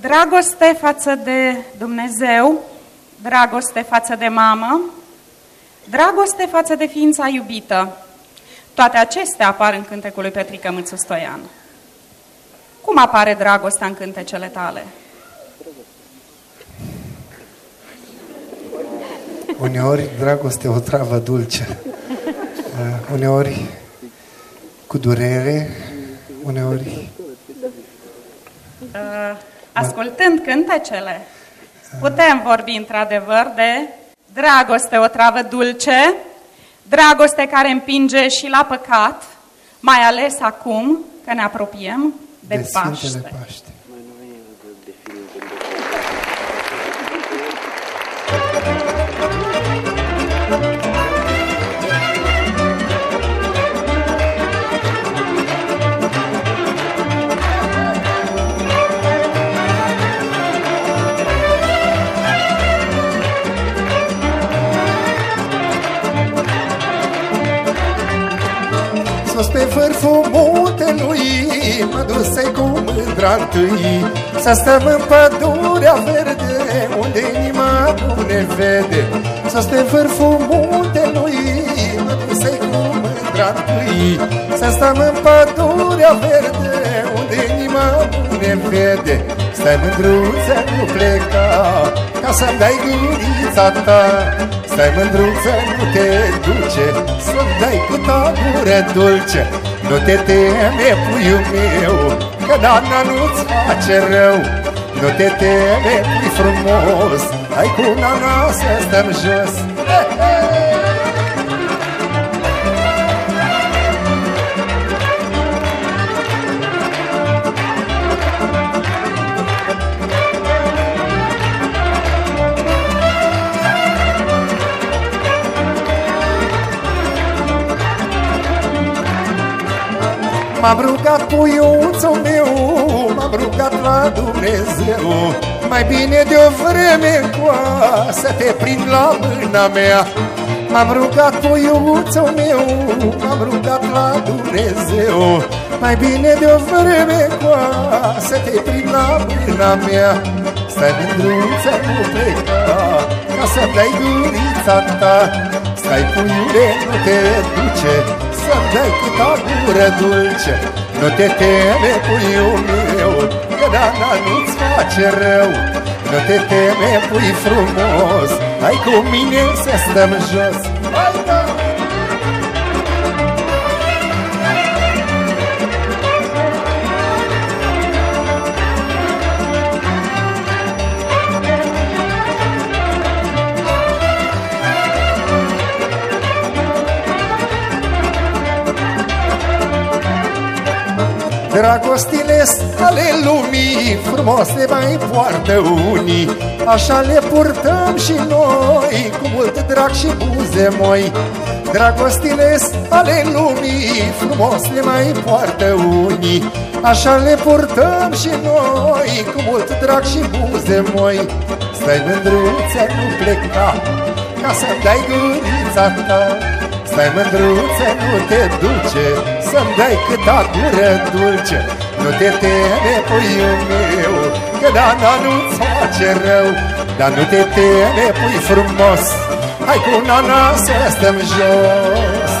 Dragoste față de Dumnezeu, dragoste față de mamă, dragoste față de ființa iubită. Toate acestea apar în cântecul lui Petrică Mâțu Stoian. Cum apare dragostea în cântecele tale? Uneori dragoste o travă dulce. Uh, uneori cu durere, uneori... Uh, ascultând cântecele, putem vorbi într-adevăr de dragoste o travă dulce, dragoste care împinge și la păcat, mai ales acum că ne apropiem de, de Paște. Sfintele Paște. Mă dusei cu mândra întâi Să stăm în pădurea verde Unde inima nu ne vede Sus pe vârful muntelui Mă dusei cu mândra întâi Să stăm în pădurea verde Unde inima nu ne vede. Stai mândruță, nu pleca Ca să-mi dai gurița ta Stai mândruță, nu te duce Să-mi dai cu gură dulce. Nu te teme, puiul meu Că Doamna nu-ți face rău. Nu te teme, pui frumos Hai cu nana să stăm jos M-am rugat puiuțul meu, m-am rugat la Dumnezeu. Mai bine de o vreme coa să te prind la mâna mea. M-am rugat puiuțul meu, m-am rugat la Dumnezeu Mai bine de o vreme coa să te prind la mâna mea. Stai mândruță, nu pleca, ca să-mi dai gurița ta. Stai puiule, nu te duce să-mi dai câta gură dulce. Nu te teme, puiul meu Că Dana nu-ți face rău. Nu te teme, pui frumos Hai cu mine să stăm jos. Hai, da! Dragostile ale lumii Frumos le mai poartă unii. Așa le purtăm și noi Cu mult drag și buze moi. Dragostile ale lumii Frumos le mai poartă unii. Așa le purtăm și noi Cu mult drag și buze moi. Stai mândruță, nu pleca Ca să-mi dai gurița ta Stai mândruță, nu te duce Să-mi dai câta gură dulce. Nu te teme, puiul meu Că Dana nu-ți face rău Dar nu te teme, pui frumos. Hai cu nana să stăm jos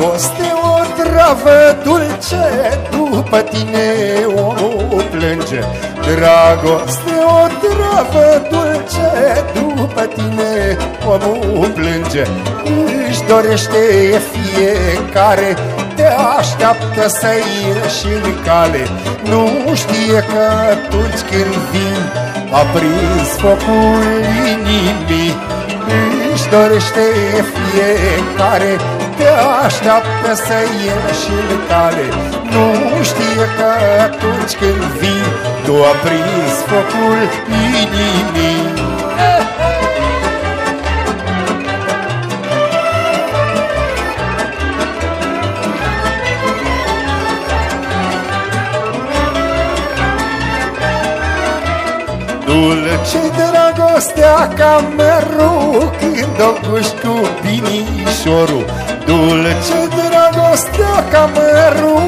Dragoste o travă dulce După tine omul plânge. Dragoste o travă dulce După tine omul plânge. Își dorește fiecare Te așteaptă să ieși în cale. Nu știe că atunci când vin Aprins focul inimii. Își dorește fiecare te așteaptă să ieși în cale Nu știe că atunci când vii Tu aprins focul inimii Dulce dragostea ca mereu Când o guști cu binișorul. Dulce dragostea ca mereu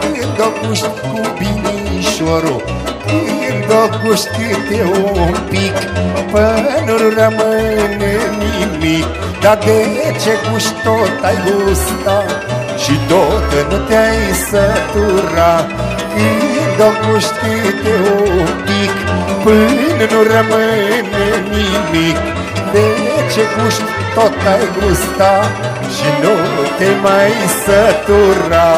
Când o guști cu binișorul. Când o guști câte un pic Până nu rămâne nimic. Dar de ce guști tot ai gustat Și tot nu te-ai sătura Când o guști câte un pic Până nu rămâne nimic. De ce guști tot ai gusta Și nu te mai sătura?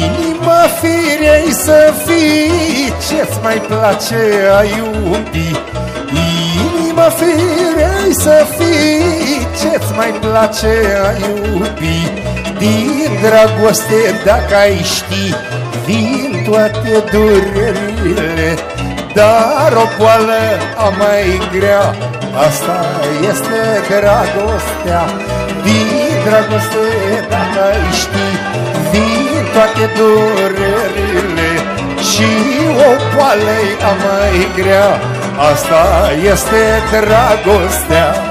Inima firei să fii Ce-ți mai place a iubi. Inima firei să fii Ce-ți mai place a iubi. Din dragoste dacă ai ști Vin toate durerile. Dar o boală a mai grea Asta este dragostea. Din dragoste dacă ai ști Vin toate durerile Și o boală a mai grea. Asta este dragostea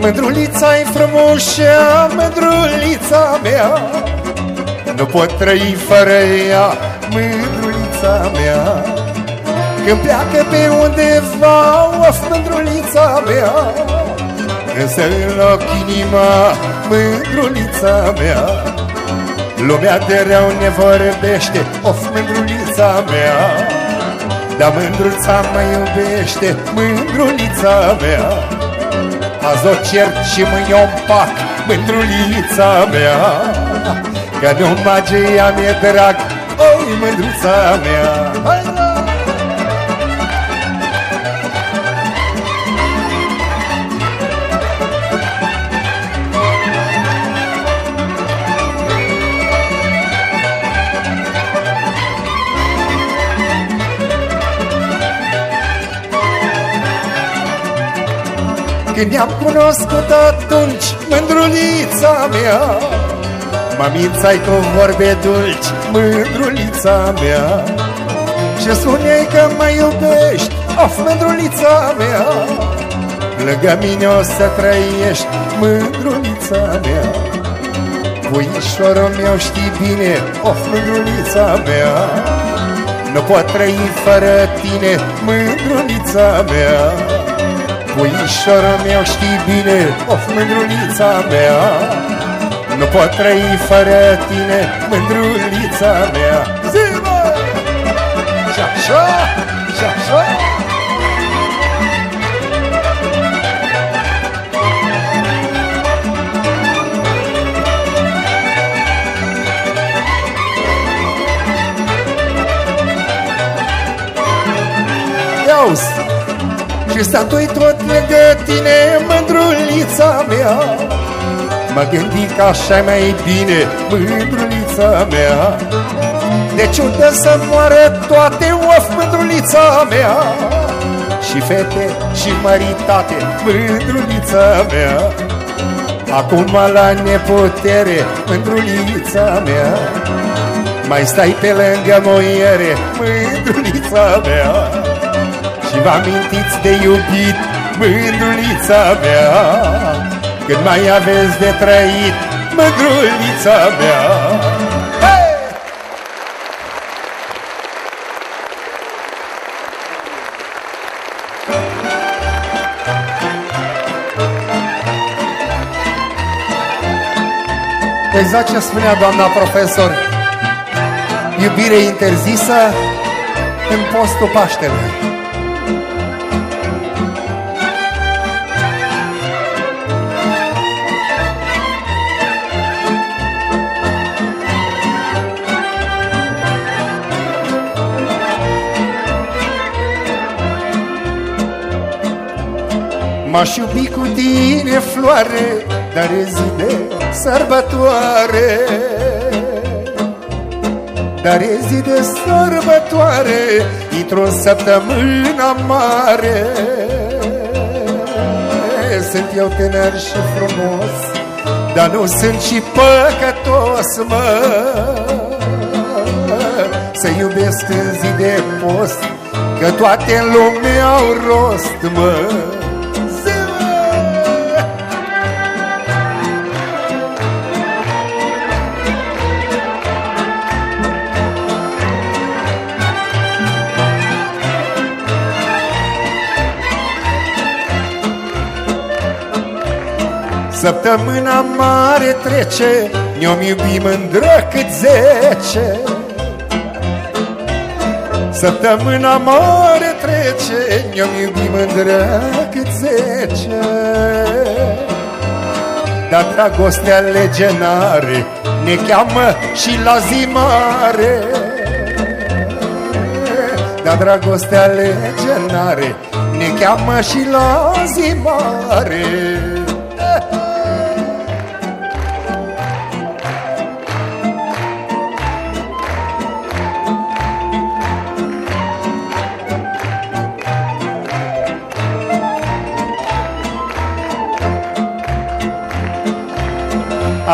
Mândrulița-i frumușea, mândrulița mea. Nu pot trăi fără ea, mândrulița mea. Când pleacă pe undeva, of, mândrulița mea. Însă în loc inima, mândrulița mea. Lumea de rău ne vorbește, of, mândrulița mea. Dar mândruța mă iubește, mândrulița mea Azi o cert și mâine o împac Mândrulița mea. Că numai ce ea mi-e drag Oi, mândruța mea. Hai, Când ne-am cunoscut atunci, mândrulița mea Mămița-i cu vorbe dulci, mândrulița mea. Și spuneai că mă iubești, of, mândrulița mea. Lângă mine o să trăiești, mândrulița mea. Puișorul meu știi bine, of, mândrulița mea. Nu pot trăi fără tine, mândrulița mea Puișorul meu știi bine, of, mândrulița mea Nu pot trăi fără tine, mândrulița mea Zi, mă! Și așa, și așa Ia-uzi! Și statui tot lângă tine, mândrulița mea. Mă gândi că așa mai bine, mândrulița mea. De ciudă să moară toate, of, mândrulița mea? Și fete și măritate, mândrulița mea. Acum la neputere, mândrulița mea. Mai stai pe lângă moiere, mândrulița mea și vă amintiți de iubit, mândrulița mea? Când mai aveți de trăit, mândrulița mea? Hey! Păi exact ce spunea doamna profesor? Iubire interzisă în postul Paștelui. M-aș iubi cu tine, floare, dar e zi de sărbătoare. Dar e zi de sărbătoare Într-o săptămână mare. Sunt eu tânăr și frumos Dar nu sunt și păcătos, mă. Să iubesc în zi de post Că toate în lume au rost, mă Săptămâna mare trece Ne-om iubi mândră cât zece. Săptămâna mare trece Ne-om iubi mândră cât zece. Dar dragostea legenare Ne cheamă și la zi mare. Dar dragostea legenare Ne cheamă și la zi mare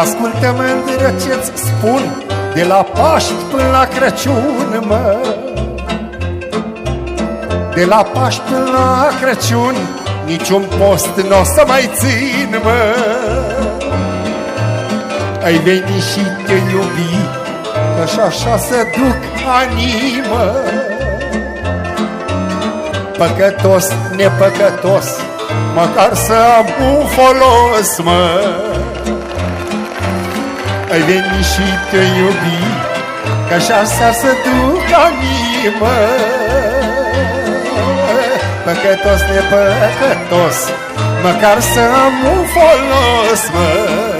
Ascultă mândră ce-ți spun De la Paști până la Crăciun, mă. De la Paști până la Crăciun Niciun post n-o să mai țin, mă. Ai venit și te iubi Că și așa să duc animă Păcătos, nepăcătos Măcar să am un folos, mă ai venit și te iubi Că așa să duc animă. Păcătos, nepăcătos Măcar să am un folos, mă